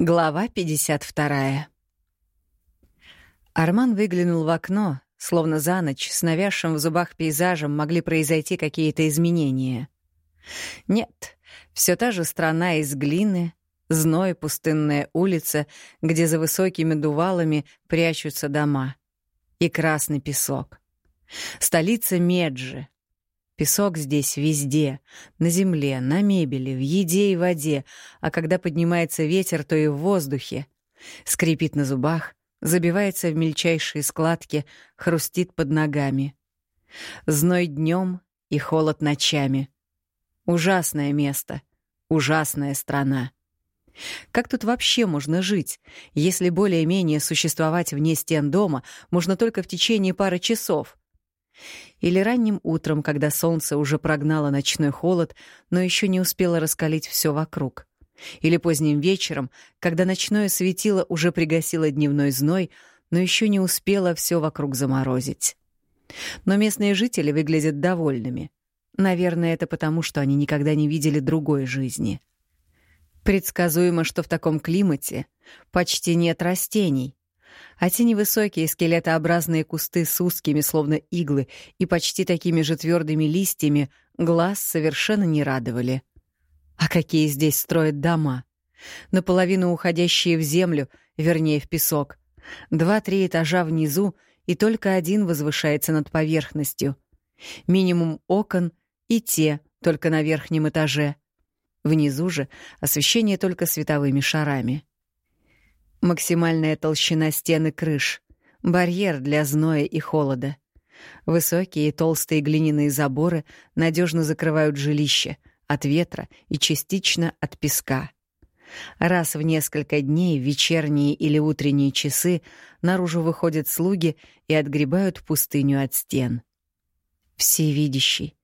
Глава 52. Арман выглянул в окно, словно за ночь с навязшим в зубах пейзажем могли произойти какие-то изменения. Нет, все та же страна из глины, зной пустынная улица, где за высокими дувалами прячутся дома. И красный песок. Столица Меджи, Песок здесь везде. На земле, на мебели, в еде и воде. А когда поднимается ветер, то и в воздухе. Скрипит на зубах, забивается в мельчайшие складки, хрустит под ногами. Зной днем и холод ночами. Ужасное место. Ужасная страна. Как тут вообще можно жить, если более-менее существовать вне стен дома можно только в течение пары часов? Или ранним утром, когда солнце уже прогнало ночной холод, но еще не успело раскалить все вокруг. Или поздним вечером, когда ночное светило уже пригасило дневной зной, но еще не успело все вокруг заморозить. Но местные жители выглядят довольными. Наверное, это потому, что они никогда не видели другой жизни. Предсказуемо, что в таком климате почти нет растений, а те невысокие скелетообразные кусты с узкими, словно иглы, и почти такими же твердыми листьями глаз совершенно не радовали. А какие здесь строят дома? Наполовину уходящие в землю, вернее, в песок. Два-три этажа внизу, и только один возвышается над поверхностью. Минимум окон и те только на верхнем этаже. Внизу же освещение только световыми шарами. Максимальная толщина стены крыш. Барьер для зноя и холода. Высокие и толстые глиняные заборы надежно закрывают жилище от ветра и частично от песка. Раз в несколько дней, в вечерние или утренние часы, наружу выходят слуги и отгребают пустыню от стен. Всевидящий.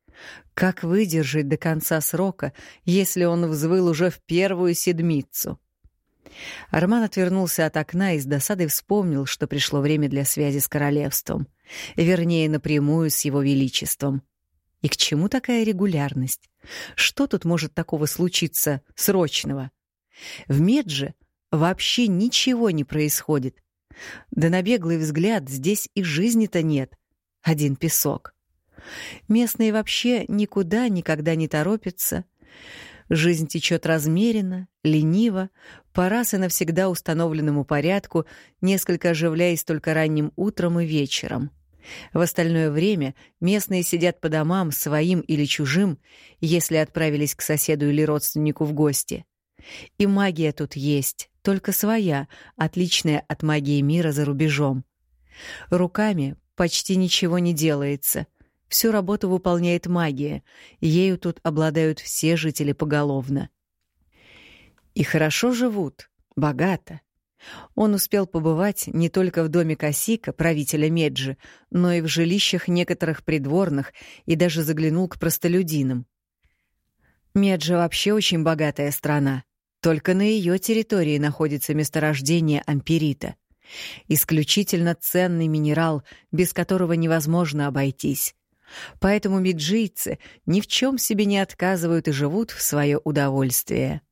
Как выдержать до конца срока, если он взвыл уже в первую седмицу? Арман отвернулся от окна и с досадой вспомнил, что пришло время для связи с королевством, вернее, напрямую с его величеством. И к чему такая регулярность? Что тут может такого случиться срочного? В Медже вообще ничего не происходит. Да на беглый взгляд здесь и жизни-то нет. Один песок. Местные вообще никуда никогда не торопятся. Жизнь течет размеренно, лениво, по раз и навсегда установленному порядку, несколько оживляясь только ранним утром и вечером. В остальное время местные сидят по домам, своим или чужим, если отправились к соседу или родственнику в гости. И магия тут есть, только своя, отличная от магии мира за рубежом. Руками почти ничего не делается. Всю работу выполняет магия, ею тут обладают все жители поголовно. И хорошо живут, богато. Он успел побывать не только в доме Косика, правителя Меджи, но и в жилищах некоторых придворных и даже заглянул к простолюдинам. Меджа вообще очень богатая страна. Только на ее территории находится месторождение амперита. Исключительно ценный минерал, без которого невозможно обойтись. Поэтому меджийцы ни в чем себе не отказывают и живут в свое удовольствие.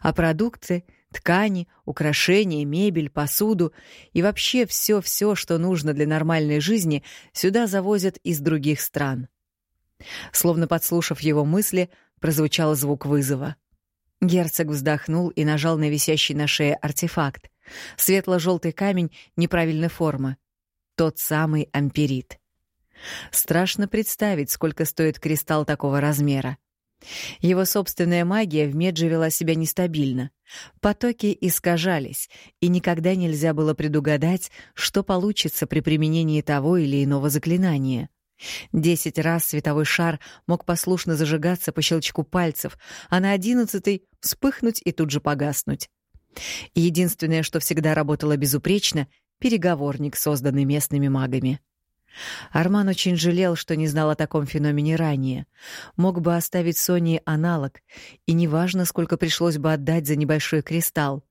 А продукты, ткани, украшения, мебель, посуду и вообще все-все, что нужно для нормальной жизни, сюда завозят из других стран. Словно подслушав его мысли, прозвучал звук вызова. Герцог вздохнул и нажал на висящий на шее артефакт. Светло-желтый камень неправильной формы. Тот самый амперит. Страшно представить, сколько стоит кристалл такого размера. Его собственная магия в Медже вела себя нестабильно. Потоки искажались, и никогда нельзя было предугадать, что получится при применении того или иного заклинания. Десять раз световой шар мог послушно зажигаться по щелчку пальцев, а на одиннадцатый — вспыхнуть и тут же погаснуть. Единственное, что всегда работало безупречно — переговорник, созданный местными магами. Арман очень жалел, что не знал о таком феномене ранее. Мог бы оставить Соне аналог, и неважно, сколько пришлось бы отдать за небольшой кристалл.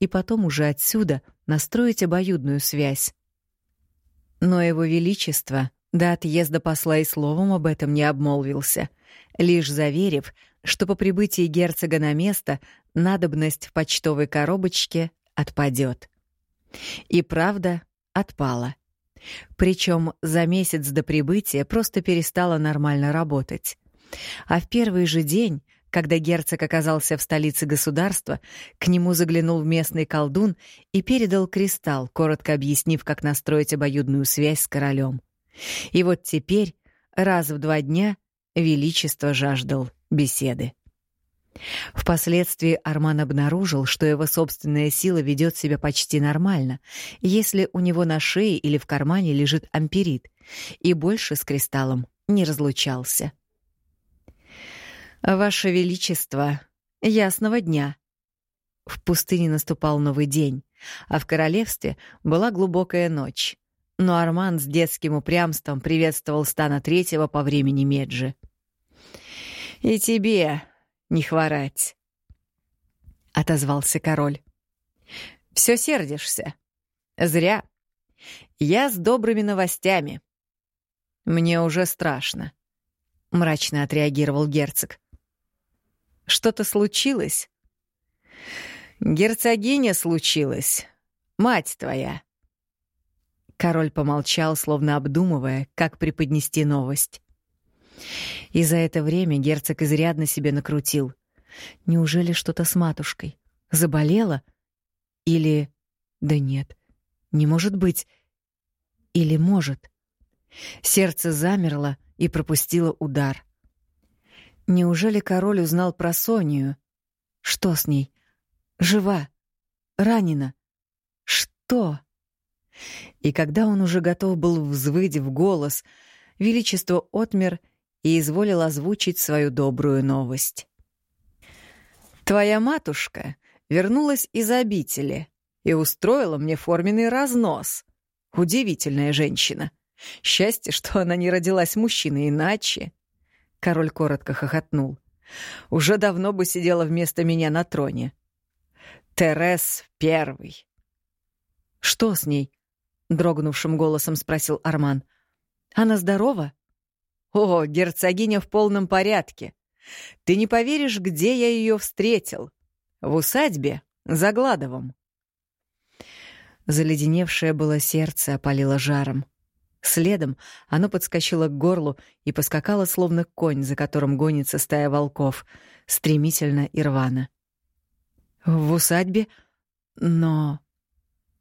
И потом уже отсюда настроить обоюдную связь. Но его величество до отъезда посла и словом об этом не обмолвился, лишь заверив, что по прибытии герцога на место надобность в почтовой коробочке отпадет. И правда отпала. Причем за месяц до прибытия просто перестала нормально работать. А в первый же день, когда герцог оказался в столице государства, к нему заглянул местный колдун и передал кристалл, коротко объяснив, как настроить обоюдную связь с королем. И вот теперь, раз в два дня, Величество жаждал беседы. Впоследствии Арман обнаружил, что его собственная сила ведет себя почти нормально, если у него на шее или в кармане лежит амперит, и больше с кристаллом не разлучался. «Ваше Величество, ясного дня!» В пустыне наступал новый день, а в королевстве была глубокая ночь. Но Арман с детским упрямством приветствовал стана третьего по времени Меджи. «И тебе не хворать», — отозвался король. «Все сердишься. Зря. Я с добрыми новостями. Мне уже страшно», — мрачно отреагировал герцог. «Что-то случилось?» «Герцогиня случилась. Мать твоя». Король помолчал, словно обдумывая, как преподнести новость. И за это время герцог изрядно себе накрутил. Неужели что-то с матушкой? Заболела? Или... Да нет, не может быть. Или может? Сердце замерло и пропустило удар. Неужели король узнал про Сонию? Что с ней? Жива? Ранена? Что? И когда он уже готов был взвыть в голос, величество отмер — и изволил озвучить свою добрую новость. «Твоя матушка вернулась из обители и устроила мне форменный разнос. Удивительная женщина. Счастье, что она не родилась мужчиной иначе». Король коротко хохотнул. «Уже давно бы сидела вместо меня на троне. Терес первый». «Что с ней?» — дрогнувшим голосом спросил Арман. «Она здорова?» О, герцогиня в полном порядке. Ты не поверишь, где я ее встретил. В усадьбе, за Гладовым. Заледеневшее было сердце опалило жаром. Следом оно подскочило к горлу и поскакало, словно конь, за которым гонится стая волков, стремительно и рвано. «В усадьбе? Но...»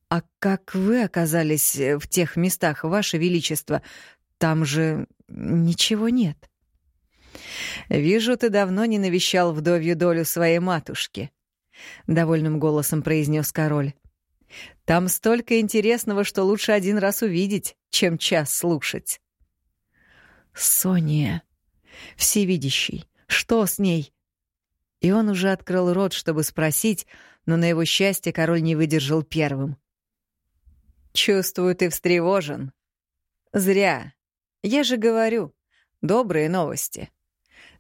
«А как вы оказались в тех местах, Ваше Величество? Там же ничего нет. «Вижу, ты давно не навещал вдовью долю своей матушки», — довольным голосом произнес король. «Там столько интересного, что лучше один раз увидеть, чем час слушать». «Соня, всевидящий, что с ней?» И он уже открыл рот, чтобы спросить, но на его счастье король не выдержал первым. «Чувствую, ты встревожен. Зря. Я же говорю, добрые новости.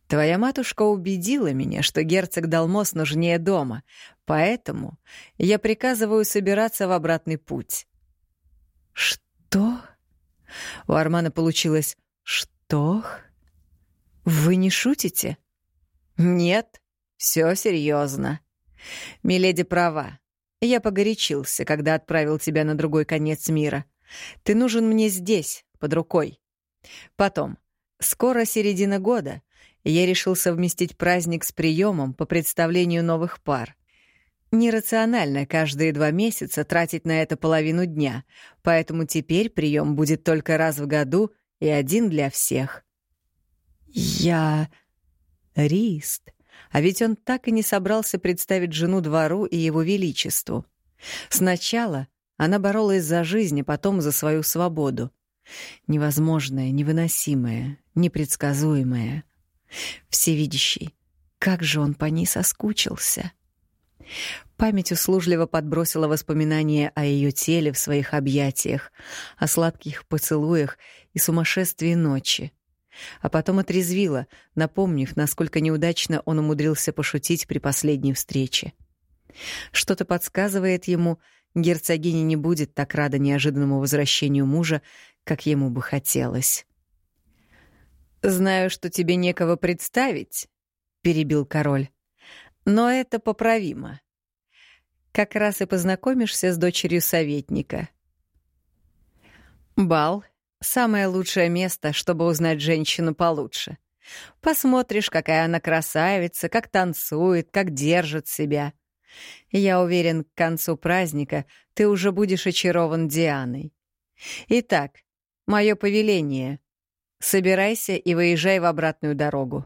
Твоя матушка убедила меня, что герцог Далмос нужнее дома, поэтому я приказываю собираться в обратный путь. Что? У Армана получилось «что?» Вы не шутите? Нет, все серьезно. Миледи права. Я погорячился, когда отправил тебя на другой конец мира. Ты нужен мне здесь, под рукой. Потом, скоро середина года, я решил совместить праздник с приемом по представлению новых пар. Нерационально каждые два месяца тратить на это половину дня, поэтому теперь прием будет только раз в году и один для всех. Я... Рист. А ведь он так и не собрался представить жену двору и его величеству. Сначала она боролась за жизнь, а потом за свою свободу. Невозможное, невыносимое, непредсказуемое. Всевидящий. Как же он по ней соскучился. Память услужливо подбросила воспоминания о ее теле в своих объятиях, о сладких поцелуях и сумасшествии ночи. А потом отрезвила, напомнив, насколько неудачно он умудрился пошутить при последней встрече. Что-то подсказывает ему, герцогиня не будет так рада неожиданному возвращению мужа, как ему бы хотелось. «Знаю, что тебе некого представить. перебил король. «Но это поправимо. Как раз и познакомишься с дочерью советника». Бал — самое лучшее место, чтобы узнать женщину получше. Посмотришь, какая она красавица, как танцует, как держит себя. Я уверен, к концу праздника ты уже будешь очарован Дианой. Итак, мое повеление. Собирайся и выезжай в обратную дорогу.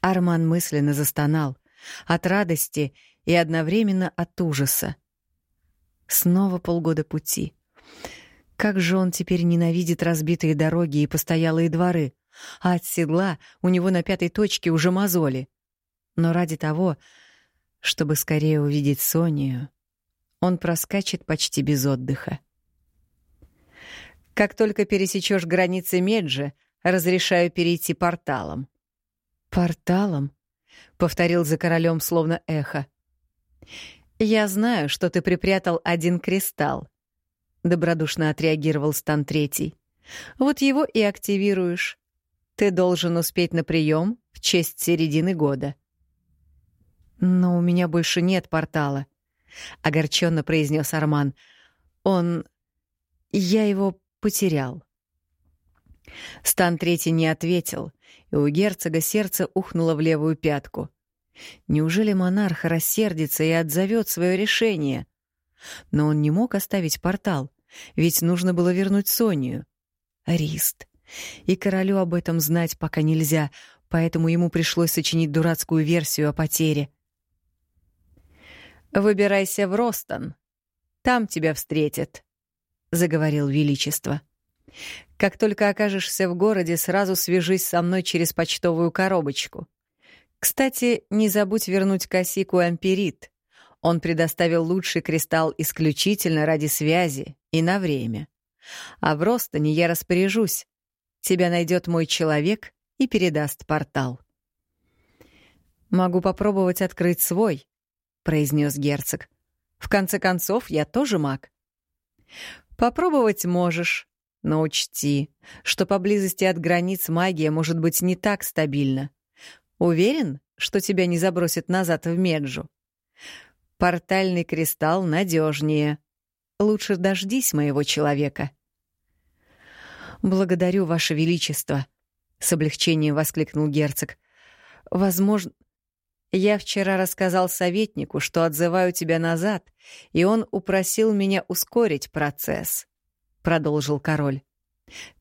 Арман мысленно застонал от радости и одновременно от ужаса. Снова полгода пути. Как же он теперь ненавидит разбитые дороги и постоялые дворы, а от седла у него на пятой точке уже мозоли. Но ради того, чтобы скорее увидеть Сонию, он проскачет почти без отдыха. Как только пересечешь границы Меджи, разрешаю перейти порталом. Порталом? повторил за королем словно эхо. Я знаю, что ты припрятал один кристалл. Добродушно отреагировал Стан Третий. Вот его и активируешь. Ты должен успеть на прием в честь середины года. Но у меня больше нет портала, огорченно произнес Арман. Он я его потерял. Стан Третий не ответил, и у герцога сердце ухнуло в левую пятку. Неужели монарх рассердится и отзовет свое решение? Но он не мог оставить портал, ведь нужно было вернуть Сонию. Рист. И королю об этом знать пока нельзя, поэтому ему пришлось сочинить дурацкую версию о потере. «Выбирайся в Ростон. Там тебя встретят», — заговорил Величество. «Как только окажешься в городе, сразу свяжись со мной через почтовую коробочку. Кстати, не забудь вернуть косику Амперит. Он предоставил лучший кристалл исключительно ради связи и на время. А в Ростоне я распоряжусь. Тебя найдет мой человек и передаст портал. «Могу попробовать открыть свой», — произнес герцог. «В конце концов, я тоже маг». «Попробовать можешь, но учти, что поблизости от границ магия может быть не так стабильна. Уверен, что тебя не забросит назад в Меджу? Портальный кристалл надежнее. Лучше дождись моего человека». «Благодарю, Ваше Величество», — с облегчением воскликнул герцог. «Возможно...» «Я вчера рассказал советнику, что отзываю тебя назад, и он упросил меня ускорить процесс», — продолжил король.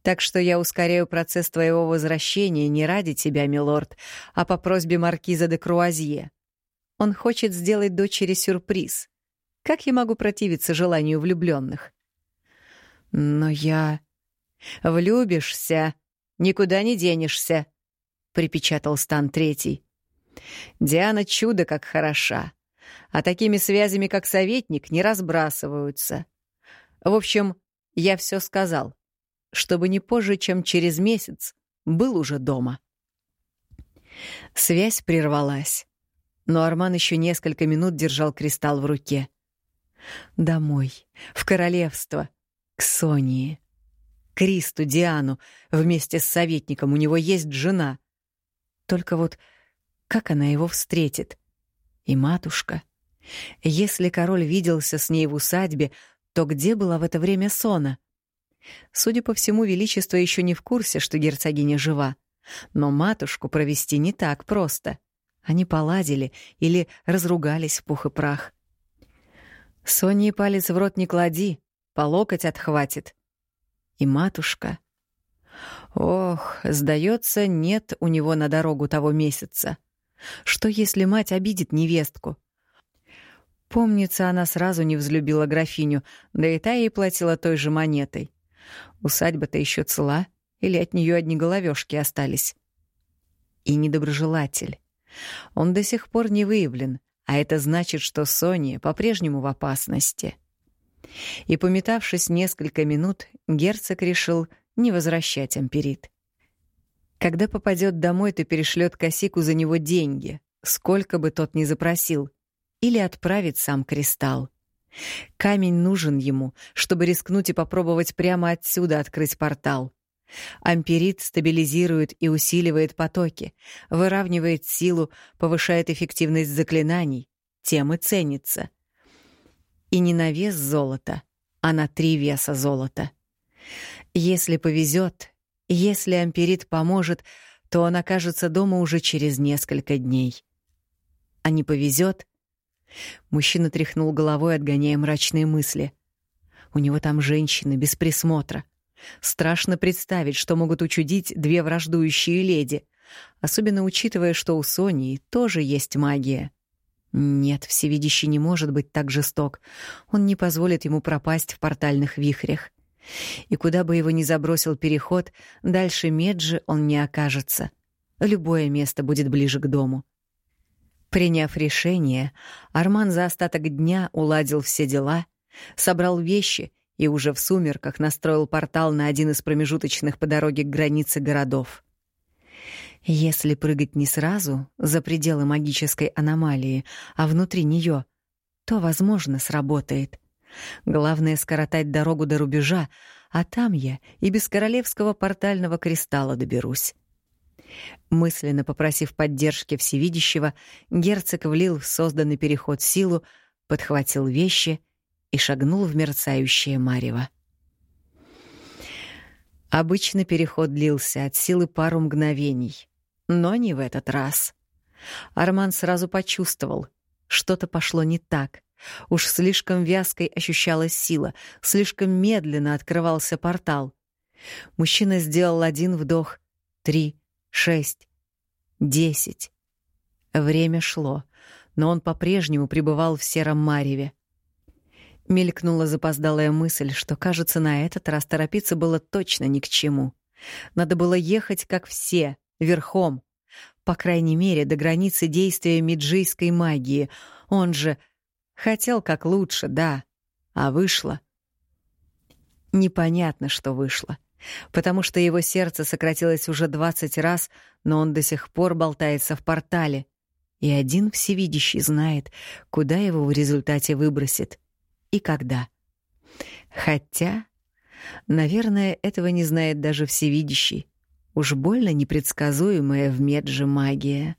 «Так что я ускоряю процесс твоего возвращения не ради тебя, милорд, а по просьбе маркиза де Круазье. Он хочет сделать дочери сюрприз. Как я могу противиться желанию влюбленных? «Но я...» «Влюбишься, никуда не денешься», — припечатал Стан Третий. «Диана чудо как хороша, а такими связями, как советник, не разбрасываются. В общем, я все сказал, чтобы не позже, чем через месяц, был уже дома». Связь прервалась, но Арман еще несколько минут держал кристалл в руке. «Домой, в королевство, к Сонии». Кристу Диану вместе с советником. У него есть жена. Только вот как она его встретит? И матушка. Если король виделся с ней в усадьбе, то где была в это время Сона? Судя по всему, Величество еще не в курсе, что герцогиня жива. Но матушку провести не так просто. Они поладили или разругались в пух и прах. Соне палец в рот не клади, по локоть отхватит и матушка. Ох, сдается, нет у него на дорогу того месяца. Что если мать обидит невестку? Помнится, она сразу не взлюбила графиню, да и та ей платила той же монетой. Усадьба-то еще цела, или от нее одни головешки остались. И недоброжелатель. Он до сих пор не выявлен, а это значит, что Соня по-прежнему в опасности. И, пометавшись несколько минут, герцог решил не возвращать амперит. Когда попадет домой, то перешлет Косику за него деньги, сколько бы тот ни запросил, или отправит сам кристалл. Камень нужен ему, чтобы рискнуть и попробовать прямо отсюда открыть портал. Амперит стабилизирует и усиливает потоки, выравнивает силу, повышает эффективность заклинаний, тем и ценится. И не на вес золота, а на три веса золота. Если повезет, если амперит поможет, то он окажется дома уже через несколько дней. А не повезет. Мужчина тряхнул головой, отгоняя мрачные мысли. У него там женщины без присмотра. Страшно представить, что могут учудить две враждующие леди, особенно учитывая, что у Сони тоже есть магия. Нет, всевидящий не может быть так жесток. Он не позволит ему пропасть в портальных вихрях. И куда бы его ни забросил переход, дальше Меджи он не окажется. Любое место будет ближе к дому. Приняв решение, Арман за остаток дня уладил все дела, собрал вещи и уже в сумерках настроил портал на один из промежуточных по дороге к границе городов. Если прыгать не сразу, за пределы магической аномалии, а внутри нее, то, возможно, сработает. Главное — скоротать дорогу до рубежа, а там я и без королевского портального кристалла доберусь. Мысленно попросив поддержки всевидящего, герцог влил в созданный переход силу, подхватил вещи и шагнул в мерцающее марево. Обычно переход длился от силы пару мгновений, но не в этот раз. Арман сразу почувствовал, что-то пошло не так. Уж слишком вязкой ощущалась сила, слишком медленно открывался портал. Мужчина сделал один вдох, три, шесть, десять. Время шло, но он по-прежнему пребывал в сером мареве. Мелькнула запоздалая мысль, что, кажется, на этот раз торопиться было точно ни к чему. Надо было ехать, как все, верхом. По крайней мере, до границы действия меджийской магии. Он же хотел как лучше, да, а вышло. Непонятно, что вышло. Потому что его сердце сократилось уже двадцать раз, но он до сих пор болтается в портале. И один всевидящий знает, куда его в результате выбросит и когда. Хотя, наверное, этого не знает даже всевидящий. Уж больно непредсказуемая в Медже магия.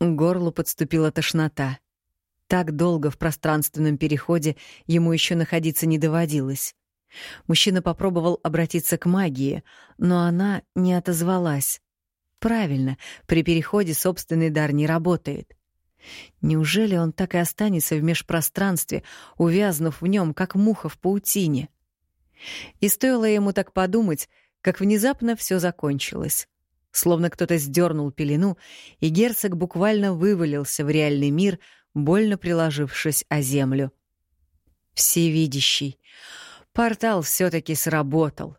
К горлу подступила тошнота. Так долго в пространственном переходе ему еще находиться не доводилось. Мужчина попробовал обратиться к магии, но она не отозвалась. Правильно, при переходе собственный дар не работает. Неужели он так и останется в межпространстве, увязнув в нем, как муха в паутине? И стоило ему так подумать, как внезапно все закончилось. Словно кто-то сдернул пелену, и герцог буквально вывалился в реальный мир, больно приложившись о землю. Всевидящий. Портал все-таки сработал.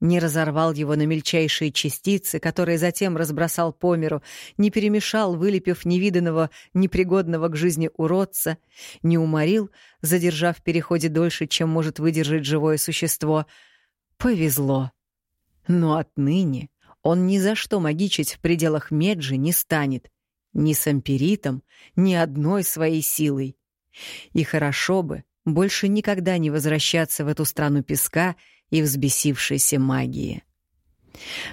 Не разорвал его на мельчайшие частицы, которые затем разбросал по миру, не перемешал, вылепив невиданного, непригодного к жизни уродца, не уморил, задержав в переходе дольше, чем может выдержать живое существо. Повезло. Но отныне он ни за что магичить в пределах Меджи не станет. Ни с амперитом, ни одной своей силой. И хорошо бы больше никогда не возвращаться в эту страну песка и взбесившейся магии.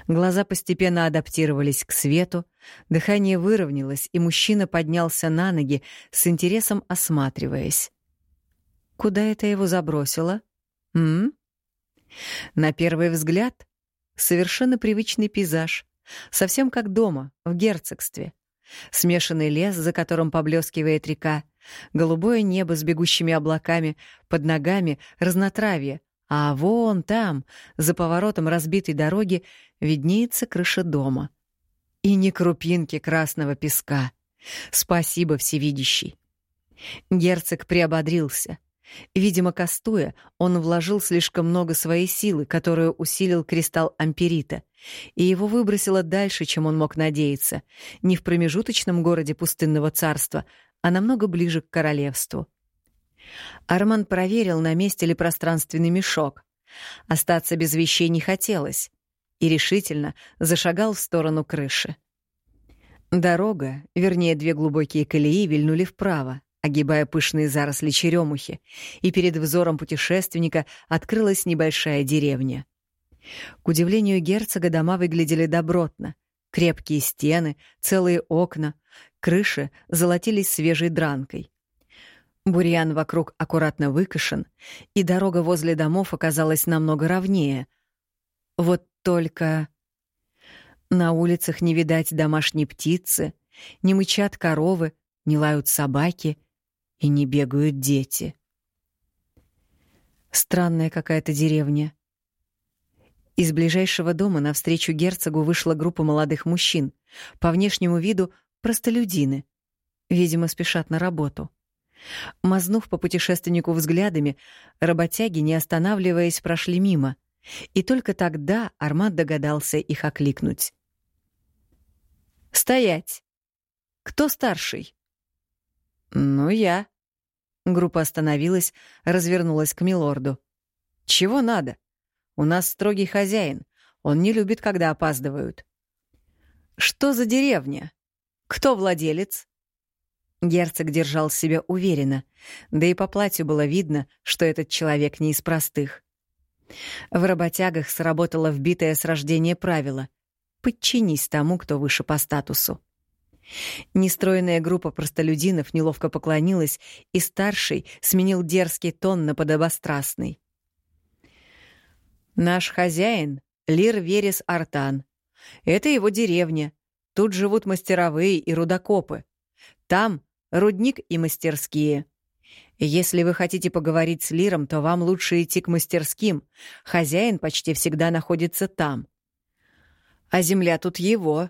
Глаза постепенно адаптировались к свету, дыхание выровнялось, и мужчина поднялся на ноги, с интересом осматриваясь. Куда это его забросило? М? На первый взгляд Совершенно привычный пейзаж, совсем как дома, в герцогстве. Смешанный лес, за которым поблескивает река, голубое небо с бегущими облаками, под ногами разнотравье, а вон там, за поворотом разбитой дороги, виднеется крыша дома. И ни крупинки красного песка. Спасибо, всевидящий. Герцог приободрился. Видимо, кастуя, он вложил слишком много своей силы, которую усилил кристалл амперита, и его выбросило дальше, чем он мог надеяться, не в промежуточном городе пустынного царства, а намного ближе к королевству. Арман проверил, на месте ли пространственный мешок. Остаться без вещей не хотелось, и решительно зашагал в сторону крыши. Дорога, вернее, две глубокие колеи, вильнули вправо, огибая пышные заросли черемухи, и перед взором путешественника открылась небольшая деревня. К удивлению герцога дома выглядели добротно. Крепкие стены, целые окна, крыши золотились свежей дранкой. Бурьян вокруг аккуратно выкошен, и дорога возле домов оказалась намного ровнее. Вот только... На улицах не видать домашней птицы, не мычат коровы, не лают собаки и не бегают дети. Странная какая-то деревня. Из ближайшего дома навстречу герцогу вышла группа молодых мужчин. По внешнему виду — простолюдины. Видимо, спешат на работу. Мазнув по путешественнику взглядами, работяги, не останавливаясь, прошли мимо. И только тогда Армат догадался их окликнуть. «Стоять! Кто старший?» «Ну, я». Группа остановилась, развернулась к милорду. «Чего надо? У нас строгий хозяин. Он не любит, когда опаздывают». «Что за деревня? Кто владелец?» Герцог держал себя уверенно, да и по платью было видно, что этот человек не из простых. В работягах сработало вбитое с рождения правило — подчинись тому, кто выше по статусу. Нестроенная группа простолюдинов неловко поклонилась, и старший сменил дерзкий тон на подобострастный. «Наш хозяин — Лир Верес Артан. Это его деревня. Тут живут мастеровые и рудокопы. Там рудник и мастерские. Если вы хотите поговорить с Лиром, то вам лучше идти к мастерским. Хозяин почти всегда находится там. А земля тут его.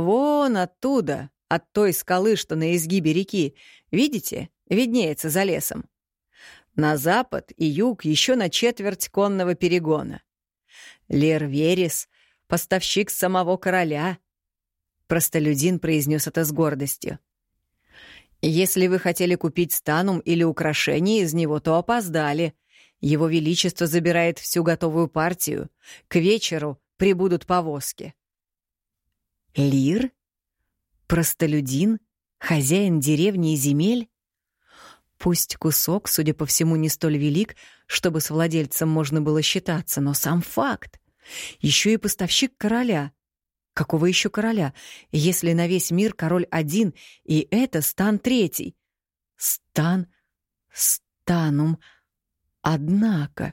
Вон оттуда, от той скалы, что на изгибе реки. Видите? Виднеется за лесом. На запад и юг еще на четверть конного перегона. Лер Верес — поставщик самого короля. Простолюдин произнес это с гордостью. Если вы хотели купить станум или украшение из него, то опоздали. Его Величество забирает всю готовую партию. К вечеру прибудут повозки. Лир? Простолюдин? Хозяин деревни и земель? Пусть кусок, судя по всему, не столь велик, чтобы с владельцем можно было считаться, но сам факт. Еще и поставщик короля. Какого еще короля, если на весь мир король один, и это стан третий? Стан... станум... Однако...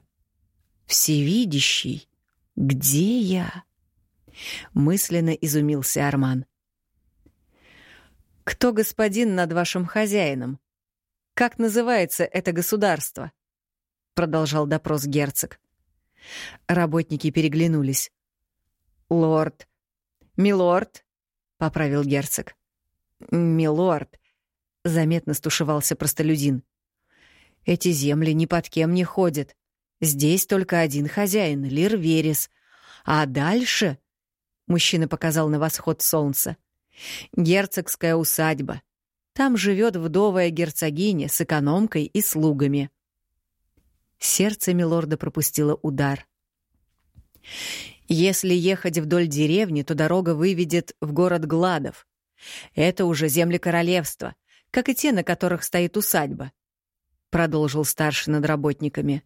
Всевидящий... Где я? Мысленно изумился Арман. «Кто господин над вашим хозяином? Как называется это государство?» Продолжал допрос герцог. Работники переглянулись. «Лорд «Милорд», — поправил герцог. «Милорд», — заметно стушевался простолюдин. «Эти земли ни под кем не ходят. Здесь только один хозяин, Лир Верес. А дальше...» — мужчина показал на восход солнца. «Герцогская усадьба. Там живет вдовая герцогиня с экономкой и слугами». Сердце милорда пропустило удар. Если ехать вдоль деревни, то дорога выведет в город Гладов. Это уже земли королевства, как и те, на которых стоит усадьба, — продолжил старший над работниками.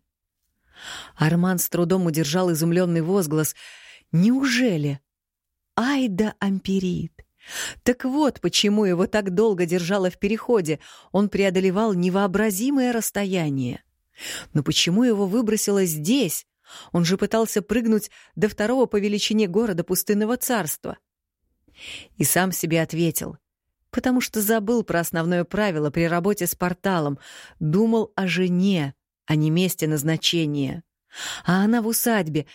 Арман с трудом удержал изумленный возглас. «Неужели? Ай да амперит!» Так вот, почему его так долго держало в переходе. Он преодолевал невообразимое расстояние. Но почему его выбросило здесь, он же пытался прыгнуть до второго по величине города пустынного царства. И сам себе ответил, потому что забыл про основное правило при работе с порталом, думал о жене, а не месте назначения. А она в усадьбе.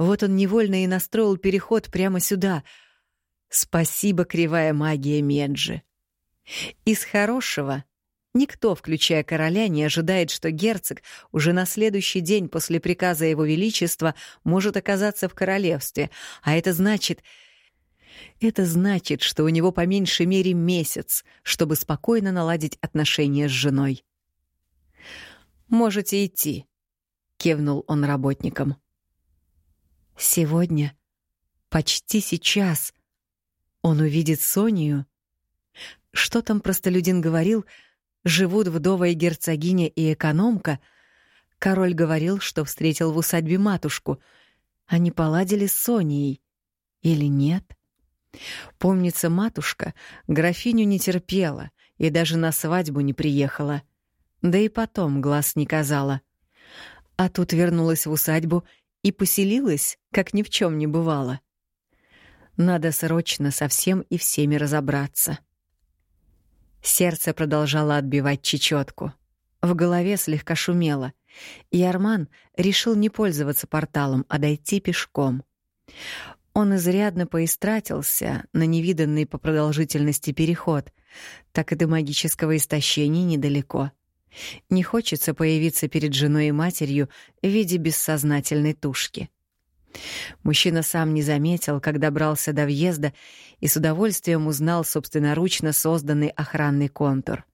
Вот он невольно и настроил переход прямо сюда. Спасибо, кривая магия Меджи. Из хорошего Никто, включая короля, не ожидает, что герцог уже на следующий день после приказа его величества может оказаться в королевстве, а это значит... Это значит, что у него по меньшей мере месяц, чтобы спокойно наладить отношения с женой. «Можете идти», — кивнул он работникам. «Сегодня, почти сейчас, он увидит Сонию. Что там простолюдин говорил — живут вдова и герцогиня и экономка, король говорил, что встретил в усадьбе матушку. Они поладили с Соней или нет? Помнится, матушка графиню не терпела и даже на свадьбу не приехала. Да и потом глаз не казала. А тут вернулась в усадьбу и поселилась, как ни в чем не бывало. Надо срочно со всем и всеми разобраться. Сердце продолжало отбивать чечетку. В голове слегка шумело, и Арман решил не пользоваться порталом, а дойти пешком. Он изрядно поистратился на невиданный по продолжительности переход, так и до магического истощения недалеко. Не хочется появиться перед женой и матерью в виде бессознательной тушки. Мужчина сам не заметил, как добрался до въезда и с удовольствием узнал собственноручно созданный охранный контур.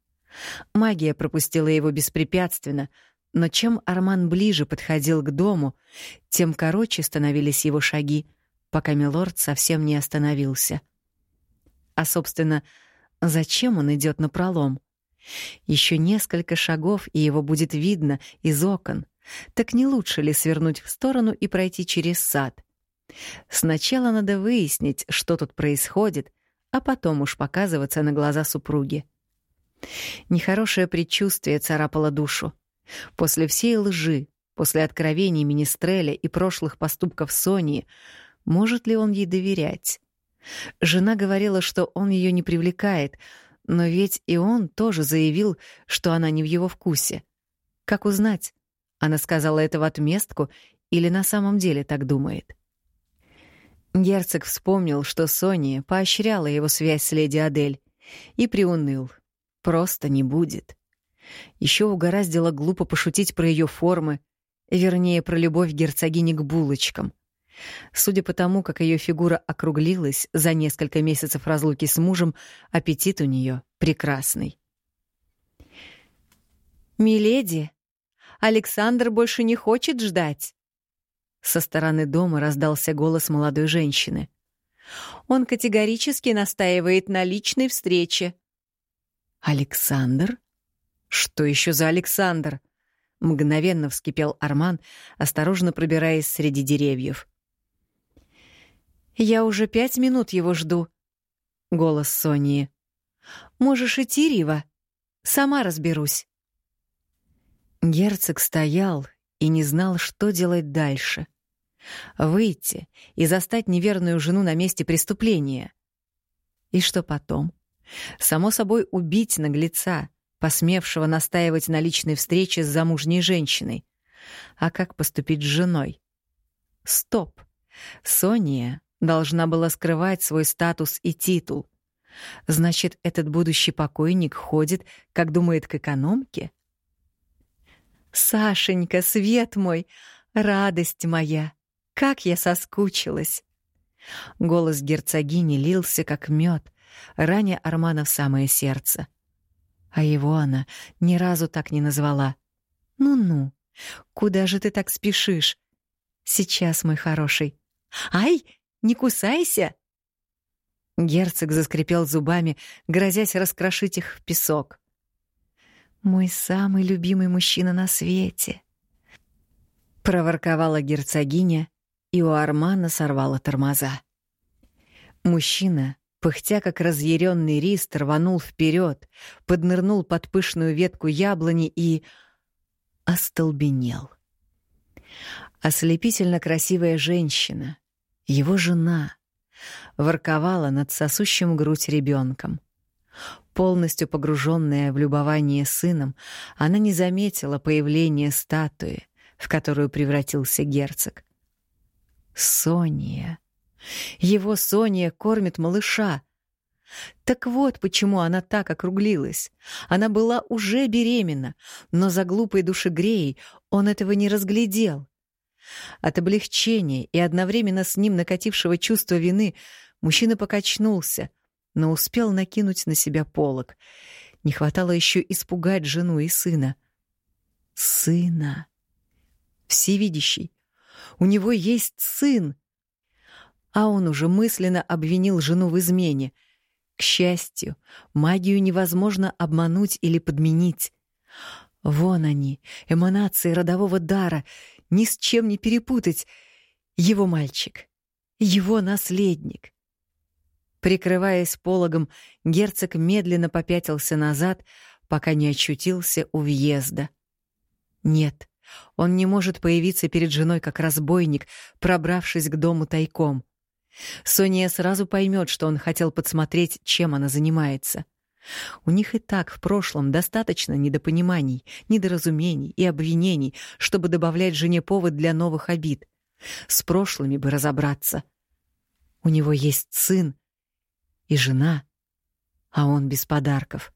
Магия пропустила его беспрепятственно, но чем Арман ближе подходил к дому, тем короче становились его шаги, пока милорд совсем не остановился. А, собственно, зачем он идет на пролом? Еще несколько шагов, и его будет видно из окон. Так не лучше ли свернуть в сторону и пройти через сад? Сначала надо выяснить, что тут происходит, а потом уж показываться на глаза супруги. Нехорошее предчувствие царапало душу. После всей лжи, после откровений Министреля и прошлых поступков Сони, может ли он ей доверять? Жена говорила, что он ее не привлекает, но ведь и он тоже заявил, что она не в его вкусе. Как узнать? Она сказала это в отместку или на самом деле так думает? Герцог вспомнил, что Сони поощряла его связь с леди Адель, и приуныл. Просто не будет. Еще угораздило глупо пошутить про ее формы, вернее, про любовь герцогини к булочкам. Судя по тому, как ее фигура округлилась за несколько месяцев разлуки с мужем, аппетит у нее прекрасный. «Миледи, Александр больше не хочет ждать!» Со стороны дома раздался голос молодой женщины. «Он категорически настаивает на личной встрече». «Александр? Что еще за Александр?» Мгновенно вскипел Арман, осторожно пробираясь среди деревьев. Я уже пять минут его жду. Голос Сони. Можешь идти, Рива. Сама разберусь. Герцог стоял и не знал, что делать дальше. Выйти и застать неверную жену на месте преступления. И что потом? Само собой, убить наглеца, посмевшего настаивать на личной встрече с замужней женщиной. А как поступить с женой? Стоп. Сония должна была скрывать свой статус и титул. Значит, этот будущий покойник ходит, как думает, к экономке? Сашенька, свет мой, радость моя, как я соскучилась. Голос герцогини лился, как мед, раня Армана в самое сердце. А его она ни разу так не назвала. «Ну-ну, куда же ты так спешишь? Сейчас, мой хороший. Ай, не кусайся!» Герцог заскрипел зубами, грозясь раскрошить их в песок. «Мой самый любимый мужчина на свете!» Проворковала герцогиня, и у Армана сорвала тормоза. Мужчина, пыхтя как разъяренный рист, рванул вперед, поднырнул под пышную ветку яблони и... остолбенел. Ослепительно красивая женщина, его жена, ворковала над сосущим грудь ребенком. Полностью погруженная в любование сыном, она не заметила появления статуи, в которую превратился герцог. Сония. Его Сония кормит малыша. Так вот почему она так округлилась. Она была уже беременна, но за глупой душегреей он этого не разглядел. От облегчения и одновременно с ним накатившего чувства вины мужчина покачнулся, но успел накинуть на себя полог. Не хватало еще испугать жену и сына. Сына. Всевидящий. У него есть сын. А он уже мысленно обвинил жену в измене. К счастью, магию невозможно обмануть или подменить. Вон они, эманации родового дара — ни с чем не перепутать. Его мальчик. Его наследник. Прикрываясь пологом, герцог медленно попятился назад, пока не очутился у въезда. Нет, он не может появиться перед женой как разбойник, пробравшись к дому тайком. Соня сразу поймет, что он хотел подсмотреть, чем она занимается. У них и так в прошлом достаточно недопониманий, недоразумений и обвинений, чтобы добавлять жене повод для новых обид. С прошлыми бы разобраться. У него есть сын и жена, а он без подарков.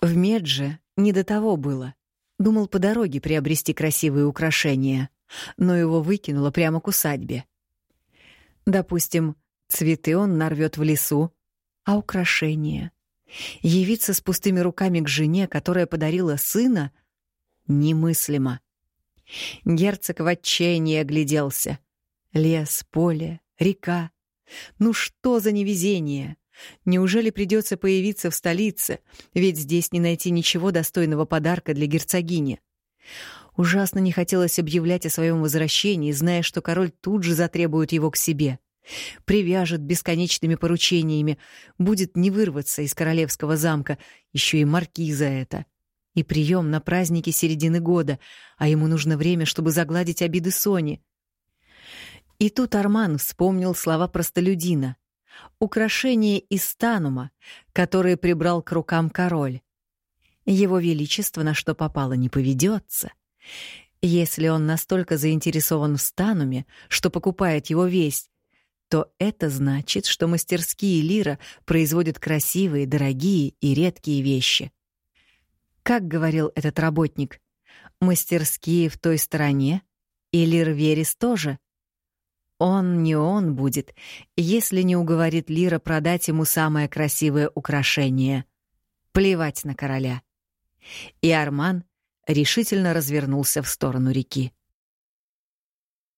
В Медже не до того было. Думал по дороге приобрести красивые украшения, но его выкинуло прямо к усадьбе. Допустим, цветы он нарвет в лесу, а украшения? Явиться с пустыми руками к жене, которая подарила сына, немыслимо. Герцог в отчаянии огляделся. Лес, поле, река. Ну что за невезение? Неужели придется появиться в столице, ведь здесь не найти ничего достойного подарка для герцогини? Ужасно не хотелось объявлять о своем возвращении, зная, что король тут же затребует его к себе. Привяжет бесконечными поручениями, будет не вырваться из королевского замка, еще и маркиза это. И прием на праздники середины года, а ему нужно время, чтобы загладить обиды Сони. И тут Арман вспомнил слова простолюдина украшение из танума, которое прибрал к рукам король. Его величество на что попало не поведется. Если он настолько заинтересован в стануме, что покупает его весь, то это значит, что мастерские Лира производят красивые, дорогие и редкие вещи. Как говорил этот работник, мастерские в той стороне, и Лир Верес тоже — он не он будет, если не уговорит Лира продать ему самое красивое украшение. Плевать на короля. И Арман решительно развернулся в сторону реки.